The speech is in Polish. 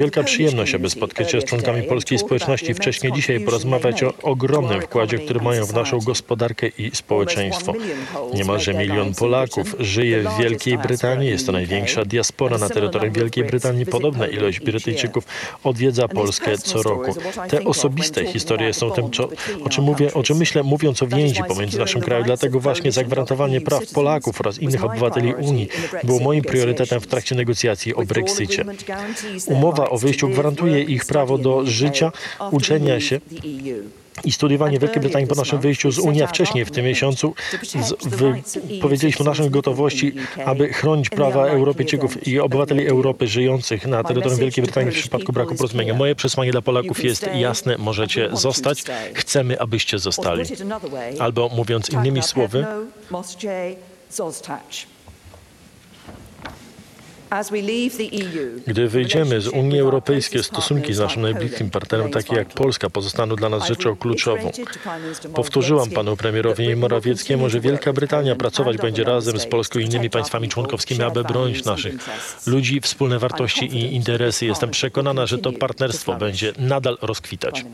Wielka przyjemność, aby spotkać się z członkami polskiej społeczności wcześniej dzisiaj porozmawiać o ogromnym wkładzie, który mają w naszą gospodarkę i społeczeństwo. Niemalże milion Polaków żyje w Wielkiej Brytanii. Jest to największa diaspora na terytorium Wielkiej Brytanii. Podobna ilość Brytyjczyków odwiedza Polskę co roku. Te osobiste historie są tym, co, o czym mówię, o czym myślę, mówiąc o więzi pomiędzy naszym krajem. Dlatego właśnie zagwarantowanie praw Polaków oraz innych obywateli Unii było moim priorytetem w trakcie negocjacji o Brexicie. Umowa o wyjściu gwarantuje ich prawo do życia, uczenia się i studiowanie Wielkiej Brytanii po naszym wyjściu z Unii, a wcześniej w tym miesiącu powiedzieliśmy o naszej gotowości, aby chronić prawa Europejczyków i obywateli Europy żyjących na terytorium Wielkiej Brytanii w przypadku braku porozumienia. Moje przesłanie dla Polaków jest jasne, możecie zostać, chcemy, abyście zostali. Albo mówiąc innymi słowy, gdy wyjdziemy z Unii Europejskiej, stosunki z naszym najbliższym partnerem, takie jak Polska, pozostaną dla nas rzeczą kluczową. Powtórzyłam panu premierowi Morawieckiemu, że Wielka Brytania pracować będzie razem z Polską i innymi państwami członkowskimi, aby bronić naszych ludzi, wspólne wartości i interesy. Jestem przekonana, że to partnerstwo będzie nadal rozkwitać.